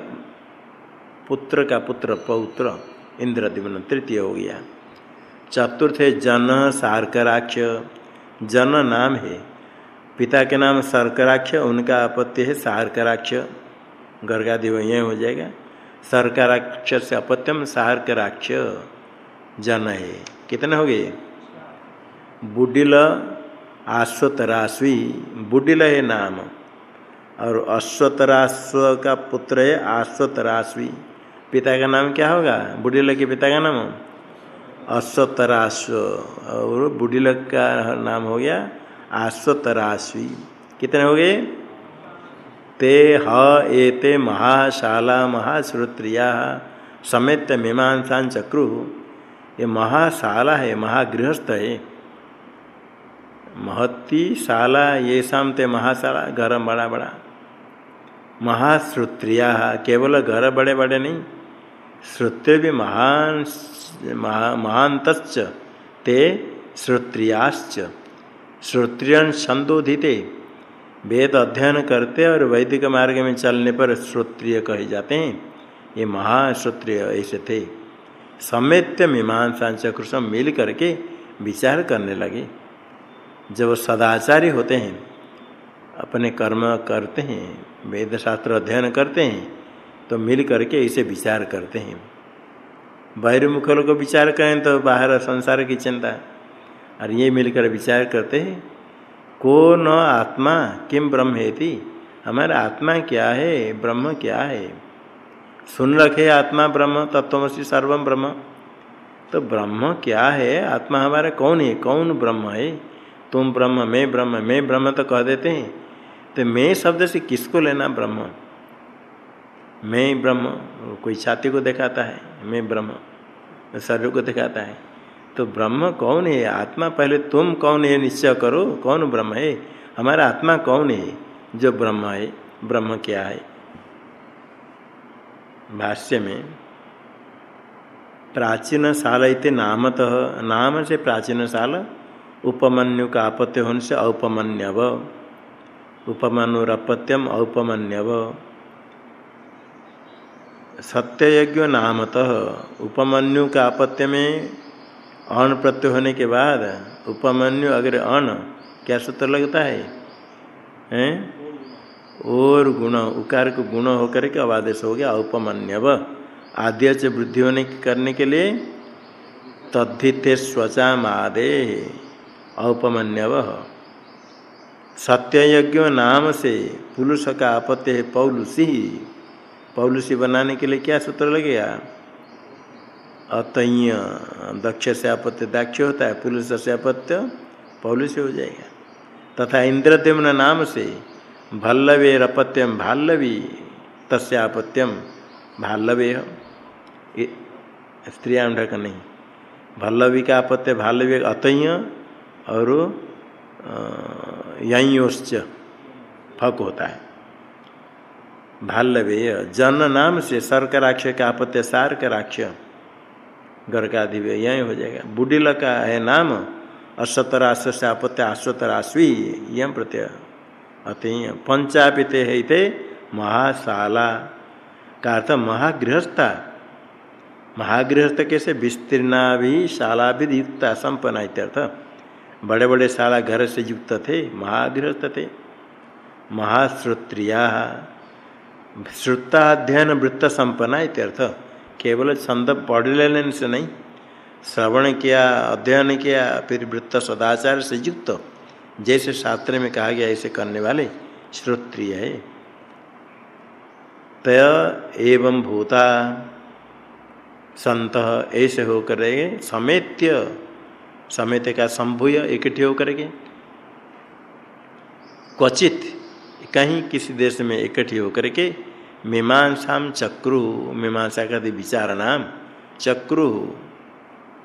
पुत्र का पुत्र, पौत्र इंद्रद्युम्न तृतीय हो गया। चतुर्थ है जन सार्कराक्ष। जन नाम है। पिता के नाम सर्कराक्ष, उनका अपत्य है सार्कराक्ष। गर्गादि यह हो जाएगा। सर्कराक्ष से अपत्यम सार्कराक्ष। जन है। कितने हो गए? बुडिल आश्वतराश्वी बुडिल है नाम। और अश्वतराश्व का पुत्र है आश्वतराश्वी पिता का नाम क्या होगा? बुडिल के पिता का नाम? अश्वतराश्व और बुडिल का नाम हो गया आश्वतराश्वी कितने हो गए? ते ह एते महाशाला, महाश्रोत्रिया, समेत मीमांसा चक्रु। ये महाशाला है, महागृहस्थ है। महती शाला ये शाम ते महाशाला घर बड़ा बड़ा। महाश्रोत्रिया, केवल घर बड़े बड़े नहीं, श्रोत्र भी महान महांत ते श्रोत्रियाश्च। श्रोत्रियन संदोधिते वेद अध्ययन करते और वैदिक मार्ग में चलने पर श्रोत्रिय कहे जाते हैं। ये महाश्रोत्रिय ऐसे थे। समेत्य मीमांसा चक्रुषम मिल करके विचार करने लगे। जब सदाचारी होते हैं, अपने कर्म करते हैं वेद शास्त्र अध्ययन करते हैं तो मिल करके इसे विचार करते हैं। बहिर्मुख लोग विचार करें तो बाहर संसार की चिंता। और ये मिलकर विचार करते हैं को न आत्मा, किम ब्रह्म है हमारा आत्मा क्या है? ब्रह्म क्या है? सुन रखे आत्मा ब्रह्म, तत्वमसी सर्वम ब्रह्म। तो ब्रह्म क्या है? आत्मा हमारा कौन है? कौन ब्रह्म है? तुम ब्रह्म, मैं ब्रह्म मैं ब्रह्म तो कह देते हैं। तो मैं शब्द से किसको लेना ब्रह्म? मैं ब्रह्म, कोई छाती को दिखाता है, मैं ब्रह्म, शरीर को दिखाता है। तो ब्रह्म कौन है? आत्मा पहले तुम कौन है? निश्चय करो, कौन ब्रह्म है? हमारा आत्मा कौन है? जो ब्रह्म है, ब्रह्म क्या है? भाष्य में, प्राचीन साल इतने नामतः, नाम से प्राचीन साल उपमन्यु का आपत्य होने से औपमन्यव। उपमनुरपत्यम औपमन्यव। सत्ययज्ञ नामतः। उपमन्यु का आपत्य में अण प्रत्यय होने के बाद उपमन्यु अगर अण, क्या सूत्र लगता है? हैं? और गुण उकार को गुण होकर के अवादेश हो गया औपमन्यव। आद्य से वृद्धि होने करने के लिए तद्धिते स्वचामादे। औपमन्यव। सत्ययज्ञ नाम से पुरुष का आपत्ति है पौलुसी पौलुसी बनाने के लिए क्या सूत्र लगेगा? अतय, दक्ष से अपत्य दाक्ष होता है पुरुष से अपत्य पौलु से हो जाएगा। तथा इंद्रद्युम्न नाम से भल्लवे रपत्यम भाल्लवी तस्यापत्यम भाल्लवे स्त्रियाँ ढक नहीं। भल्लवी का अपत्य भाल्लवी अतय और योश्च फक होता है। भाल्लवेय जन नाम से सर्कराक्ष का आपत्य सार्कराक्ष घर का यही हो जाएगा। बुढ़ील का है नाम, अश्वतराश से आपत्य अश्वतराश्वी यम प्रत्यय अतः पंचापिते है थे महाशाला का अर्थ महागृहस्था। महागृहस्थ कैसे? विस्तीर्णा भी शाला भी युक्ता संपन्न इत्यर्थ बड़े बड़े शाला घर से युक्त थे महागृहस्थ थे। महाश्रोत्रिया श्रुता अध्ययन वृत्त संपन्ना इत्यर्थ। केवल छंद पढ़ लेने से नहीं, श्रवण किया, अध्ययन किया, फिर वृत्त सदाचार से युक्त। जैसे शास्त्र में कहा गया, ऐसे करने वाले श्रोत्रिय है। तय एवं भूता, संत ऐसे होकर समेत्य। समेत का संभूय इकट्ठे होकर के। क्वचित कहीं किसी देश में इकट्ठी होकर के मीमांसा चक्रु, मीमांसा का विचार नाम, चक्रु,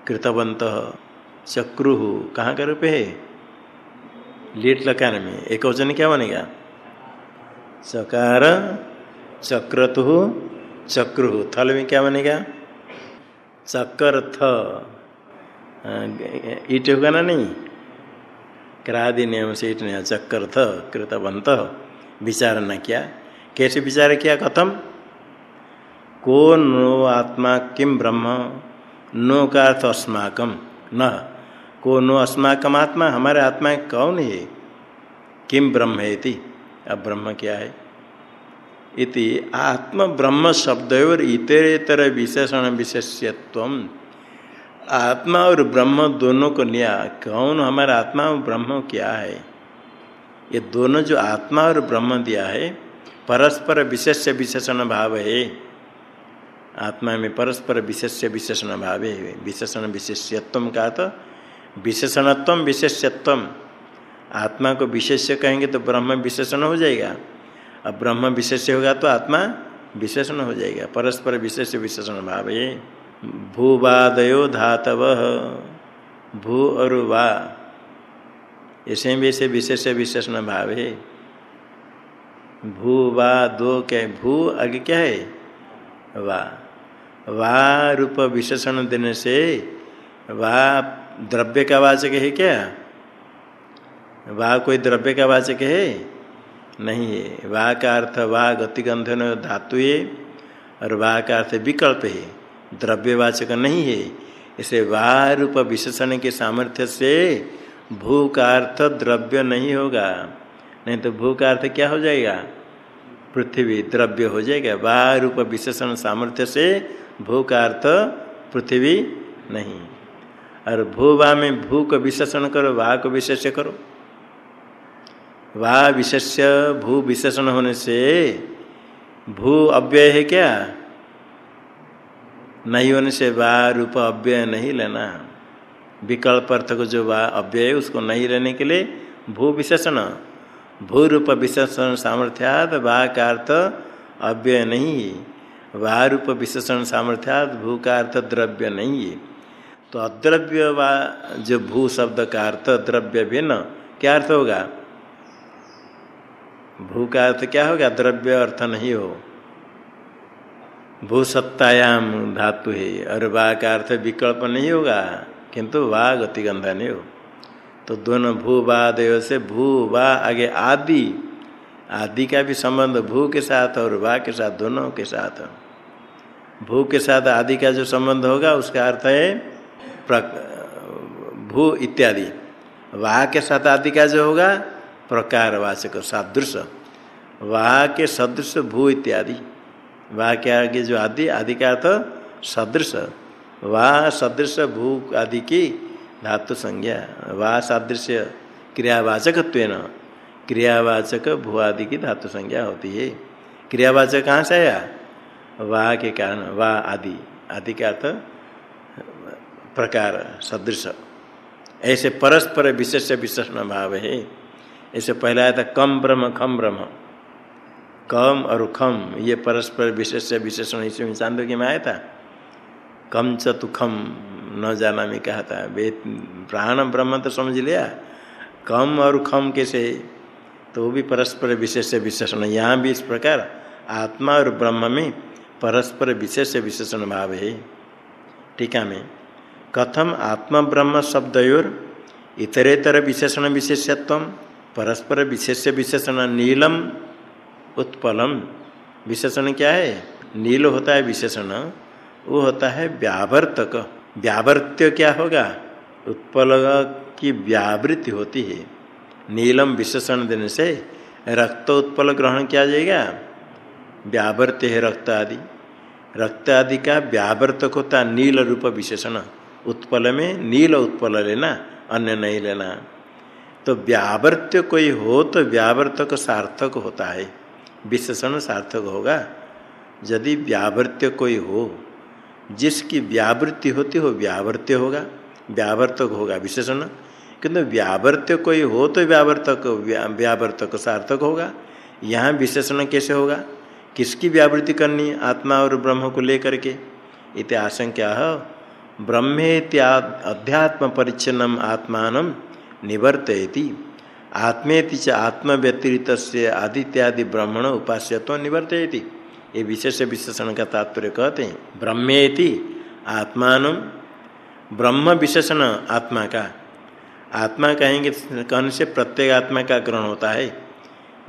कृतवंत, चक्रु, कहाँ का रूप है? लेट लकार में, एक वचन क्या बनेगा? चकार, चक्रतु, चक्रु, थल में क्या बनेगा? चक्र थ ईट होगा ना नहीं? क्रादि नियम से ईट नहीं चक्कर थ, कृतवंत विचार न किया। कैसे विचार किया? कथम? को नो आत्मा किम ब्रह्म? नो का अर्थ अस्माकम न। को नो अस्माकम आत्मा? हमारे आत्मा कौन है? किम ब्रह्म है अब ब्रह्म क्या है? इति आत्म ब्रह्म शब्द और इतरेतर विशेषण विशेष्यत्व। आत्मा और ब्रह्म दोनों को लिया, कौन हमारा आत्मा और ब्रह्म क्या है? ये दोनों जो आत्मा और ब्रह्म दिया है, परस्पर विशेष विशेषण भाव है। आत्मा में परस्पर विशेष विशेषण भाव है। विशेषण विशेष्यत्व का तो विशेषणत्व विशेष्यत्व आत्मा को विशेष्य कहेंगे तो ब्रह्म विशेषण हो जाएगा। अब ब्रह्म विशेष्य होगा तो आत्मा विशेषण हो जाएगा। परस्पर विशेष विशेषण भाव है। भूवादयो धातव। भू और वा। ऐसे भी ऐसे विशेष विशेषण भाव है। भू, वा, दो क्या भू, आगे क्या है? वा। वा रूप विशेषण देने से वा द्रव्य का वाचक है क्या? वा कोई द्रव्य का वाचक है? नहीं है। वा का अर्थ वा गतिगंधन धातु है और वा का अर्थ विकल्प है। द्रव्यवाचक नहीं है। इसे वा रूप विशेषण के सामर्थ्य से भू का अर्थ द्रव्य नहीं होगा। नहीं तो भू का अर्थ क्या हो जाएगा? पृथ्वी द्रव्य हो जाएगा। वा रूप विशेषण सामर्थ्य से भू का अर्थ पृथ्वी नहीं। और भू वा में भू को विशेषण करो वाह को विशेष करो। वाह विशेष्य, भू विशेषण होने से भू अव्यय है क्या? नहीं होने से वा रूप अव्यय नहीं लेना। विकल्प अर्थ को जो वा अव्यय उसको नहीं रहने के लिए भू विशेषण। भू रूप विशेषण सामर्थ्यात वा का अर्थ अव्यय नहीं। है वा रूप विशेषण सामर्थ्यात भू का अर्थ द्रव्य नहीं। है तो अद्रव्य वा जो भू शब्द का अर्थ द्रव्य भिन्न क्या अर्थ होगा? भू का अर्थ क्या होगा? द्रव्य अर्थ नहीं हो। भू सत्तायाम धातु है और वा का अर्थ विकल्प नहीं होगा, किंतु वा गतिगंधा नहीं हो तो दोनों भू वा देव से भू वा आगे आदि आदि का भी संबंध भू के साथ और वा के साथ, दोनों के साथ। भू के साथ आदि का जो संबंध होगा, उसका अर्थ है भू इत्यादि। वाह के साथ आदि का जो होगा, प्रकार वाचक सादृश वाह के सदृश भू इत्यादि। वाह के आगे जो आदि आदि का अर्थ सदृश। वाह, सदृश भू आदि की धातु संज्ञा। वाह, सादृश्य क्रियावाचक क्रियावाचक भू आदि की धातु संज्ञा होती है। क्रियावाचक कहाँ से आया? वाह के कारण, वाह आदि। आदि का अर्थ प्रकार, सदृश। ऐसे परस्पर विशेष विशेषण भाव है। ऐसे पहला आया था कम ब्रह्म, खम ब्रह्म। कम और खम, ये परस्पर विशेष विशेषण इसमें चांदोग्य में आया था कम चतुखम न जाना में कहा था वे प्राण ब्रह्म तो समझ लिया। कम और खम कैसे? तो भी परस्पर विशेष विशेषण यहाँ भी इस प्रकार, आत्मा और ब्रह्म में परस्पर विशेष विशेषण भाव है। टीका में। कथम आत्म ब्रह्म शब्दोर इतरेतर विशेषण विशेषत्व परस्पर विशेष विशेषण नीलम उत्पलम। विशेषण क्या है? नील होता है विशेषण वो होता है व्यावर्तक। व्यावर्त्य क्या होगा? उत्पल की व्यावृत्ति होती है। नीलम विशेषण देने से रक्त उत्पल ग्रहण किया जाएगा। व्यावर्त्य है रक्त आदि। रक्त आदि का व्यावर्तक होता है नील रूप विशेषण। उत्पल में नील उत्पल लेना, अन्य नहीं लेना। तो व्यावर्त्य कोई हो तो व्यावर्तक सार्थक होता है। विशेषण सार्थक होगा। यदि व्यावृत्य कोई हो, जिसकी व्यावृत्ति होती हो व्यावृत्य होगा। व्यावर्तक होगा विशेषण। किंतु व्यावर्त्य कोई हो तो व्यावर्तक व्यावर्तक सार्थक होगा। यहाँ विशेषण कैसे होगा? किसकी व्यावृत्ति करनी आत्मा और ब्रह्म को लेकर के। इत आशंका है। ब्रह्मेत्या अध्यात्म परिच्छिन्नम आत्मान निवर्तयति। आत्मेति च आत्म व्यतिरित आदित्यादि ब्रह्मण उपास्यत्व निवर्तयति। ये विशेष विशेषण का तात्पर्य कहते हैं, ब्रह्मेति आत्मान, ब्रह्म विशेषण आत्मा का। आत्मा कहेंगे, कहने से प्रत्येक आत्मा का ग्रहण होता है।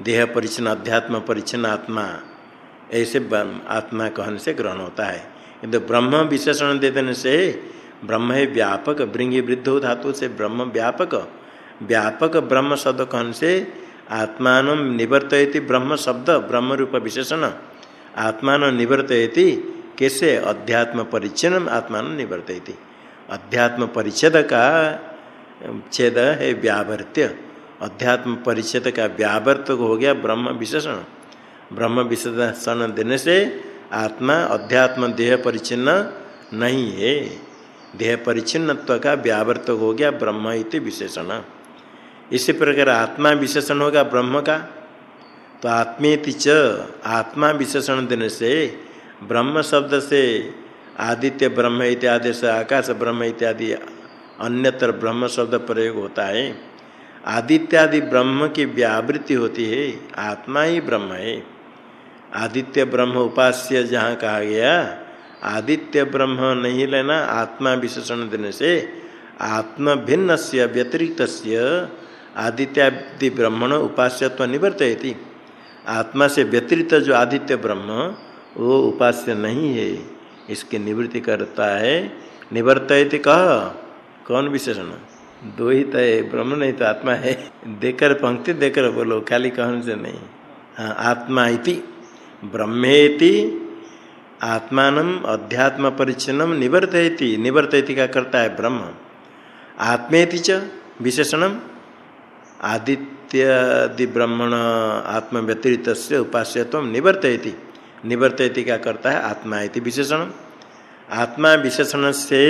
देह परिचन्न अध्यात्म परिचन्न आत्मा, ऐसे आत्मा कहने से ग्रहण होता है। किंतु ब्रह्म विशेषण दे देने से ब्रह्म है व्यापक वृंगी वृद्ध धातु से ब्रह्म व्यापक। व्यापक ब्रह्म शब्द कहने से आत्मान निवर्तयति ब्रह्म शब्द, ब्रह्म रूप विशेषण। आत्मान निवर्तयति, कैसे? अध्यात्म परिच्छन आत्मान निवर्तयति। अध्यात्म परिच्छेद का छेद है व्यावर्त्य। अध्यात्म परिच्छेद का व्यावर्त हो गया ब्रह्म विशेषण। ब्रह्म विशेषण देने से आत्मा, अध्यात्म देह परिचिन्न नहीं है। देह परिचिन्नत्व का व्यावर्त हो गया ब्रह्म इति विशेषण। इसी प्रकार आत्मा विशेषण होगा ब्रह्म का। तो आत्मेति च आत्मा विशेषण देने से ब्रह्म शब्द से आदित्य ब्रह्म इत्यादि से आकाश ब्रह्म इत्यादि अन्यत्र ब्रह्म शब्द प्रयोग होता है। आदित्यादि ब्रह्म की व्यावृत्ति होती है, आत्मा ही ब्रह्म है। आदित्य ब्रह्म उपास्य जहाँ कहा गया, आदित्य ब्रह्म नहीं लेना आत्मा विशेषण देने से आत्म भिन्न से व्यतिरिक्त आदित्यादि ब्रह्मण उपास्यत्व निवर्तयती। आत्मा से व्यतिरिक्त जो आदित्य ब्रह्म, वो उपास्य नहीं है। इसकी निवृत्ति करता है। निवर्तयति कह कौन विशेषण? दो ही तो है, ब्रह्म नहीं तो आत्मा है। देकर पंक्ति, देकर बोलो, खाली कहने से नहीं। हाँ आत्मा इति, ब्रह्मेति आत्मान अध्यात्म परिच्छिन्नम निवर्तयति। निवर्तयति का करता है ब्रह्म। आत्मेति च विशेषणम आदित्य इत्यादि ब्रह्मण आत्म व्यतिरित उपास्यत्व निवर्तयति। निवर्तयति क्या करता है? आत्मा इति विशेषण। आत्मा विशेषण से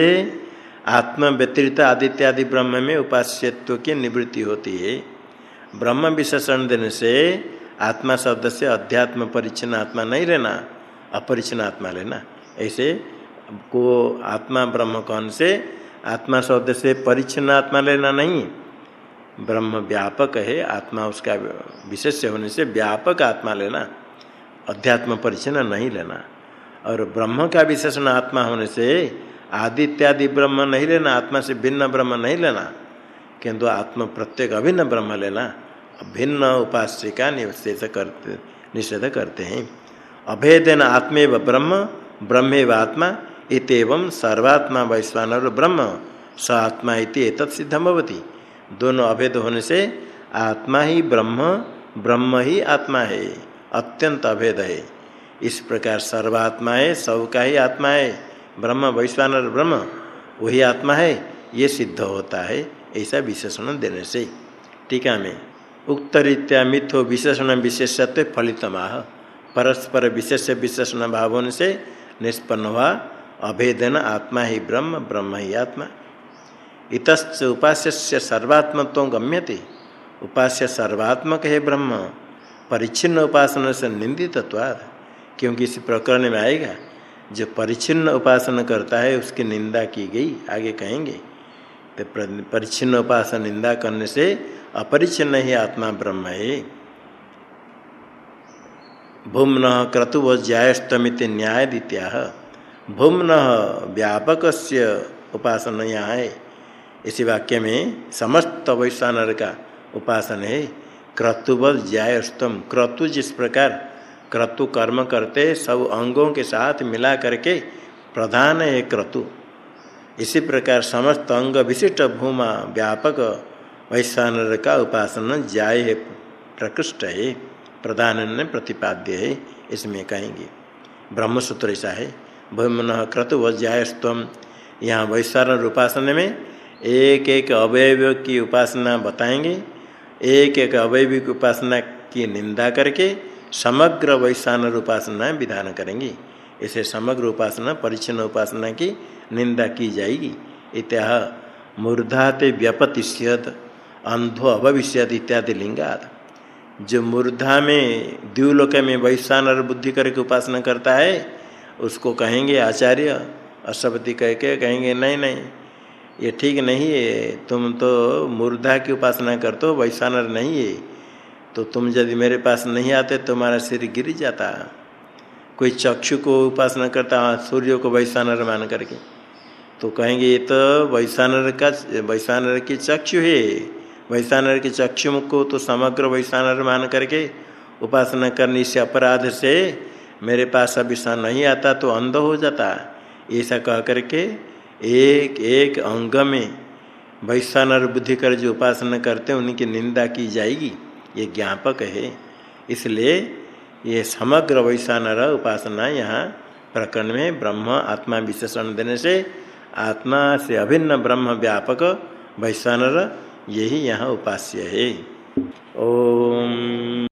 आत्म व्यतिरित आदित्यादि ब्रह्म में उपास्यत्व की निवृत्ति होती है। ब्रह्म विशेषण देने से आत्मा शब्द से अध्यात्म परिच्छिन्न आत्मा नहीं लेना अपरिचिन्न आत्मा लेना। ऐसे को आत्मा ब्रह्म कौन से? आत्मा शब्द से परिच्छिन्न आत्मा लेना नहीं ब्रह्म व्यापक है, आत्मा उसका विशेष होने से व्यापक आत्मा लेना, अध्यात्म परिचन्न नहीं लेना। और ब्रह्म का विशेषण आत्मा होने से आदि आदित्यादि ब्रह्म नहीं लेना, आत्मा से भिन्न ब्रह्म नहीं लेना, किंतु आत्म प्रत्येक अभिन्न ब्रह्म लेना भिन्न उपास्य का निषेध करते निषेध करते हैं। अभेदन आत्मेव ब्रह्म, ब्रह्मेव आत्मा, इतव सर्वात्मा वैश्वान ब्रह्म, स आत्मा इति एतत् सिद्धम भवती। दोनों अभेद होने से आत्मा ही ब्रह्म ब्रह्म ही आत्मा है, अत्यंत अभेद है। इस प्रकार सर्वात्मा है सबका ही आत्मा है, ब्रह्म वैश्वान ब्रह्म, वही आत्मा है, ये सिद्ध होता है, ऐसा विशेषण देने से। टीका में उक्त रीत्या मिथो विशेषण विशेषत्व फलितमाह, परस्पर विशेष विशेषण भाव होने से निष्पन्न हुआ, अभेदन आत्मा ही ब्रह्म ब्रह्म ही आत्मा। इतच उपास्य सर्वात्मत्व गम्यते। उपास्य सर्वात्मक है ब्रह्म, परिच्छिन्न उपासना से निंदितत्वाद क्योंकि इस प्रकरण में आएगा जो परिच्छिन्न उपासना करता है, उसकी निंदा की गई, आगे कहेंगे तो परिच्छिन्न उपासना निंदा करने से अपरिच्छिन्न ही आत्मा ब्रह्म है। भूमन क्रतुव ज्यास्तमित न्याय दित्या भूमन व्यापक उपासना यहाँ है। इसी वाक्य में समस्त वैश्वानर का उपासन है। क्रतुबल ज्यास्तम क्रतु जिस प्रकार क्रतु कर्म करते, सब अंगों के साथ मिला करके प्रधान है क्रतु। इसी प्रकार समस्त अंग विशिष्ट भूमा व्यापक वैश्वानर का उपासना जाय है, प्रकृष्ट है, प्रधान प्रतिपाद्य है, इसमें कहेंगे। ब्रह्मसूत्र ऐसा है। भूमन क्रतु व वज्यायस्तम यहाँ वैश्वान उपासना में एक एक अवयव की उपासना बताएँगे। एक एक अवयवी की उपासना की निंदा करके समग्र वैश्वान उपासना विधान करेंगे। इसे समग्र उपासना परिच्छन उपासना की निंदा की जाएगी। इत्या मूर्धाते व्यपतिष्यत, अंधो अभविष्यत इत्यादि लिंगात जो मूर्धा में द्व्युलोक में वैश्वानर बुद्धि करके उपासना करता है, उसको कहेंगे आचार्य अशपति कह के कहेंगे, नहीं नहीं ये ठीक नहीं है, तुम तो मूर्धा की उपासना करते हो वैश्वानर नहीं है। तो तुम यदि मेरे पास नहीं आते, तुम्हारा सिर गिर जाता। कोई चक्षु को उपासना करता सूर्य को वैश्वानर मान करके। तो कहेंगे, ये तो वैश्वानर का वैश्वानर की चक्षु है। वैश्वानर के चक्षु को तो समग्र वैश्वानर मान करके उपासना करने से अपराध से मेरे पास अभी नहीं आता तो अंध हो जाता। ऐसा कह करके एक एक अंग में वैश्वानर बुद्धि कर जो उपासना करते हैं, उनकी निंदा की जाएगी। ये ज्ञापक है। इसलिए ये समग्र वैश्वानर उपासना यहाँ प्रकरण में ब्रह्म आत्मा विशेषण देने से, आत्मा से अभिन्न ब्रह्म व्यापक वैश्वानर यही यहाँ उपास्य है। ओम।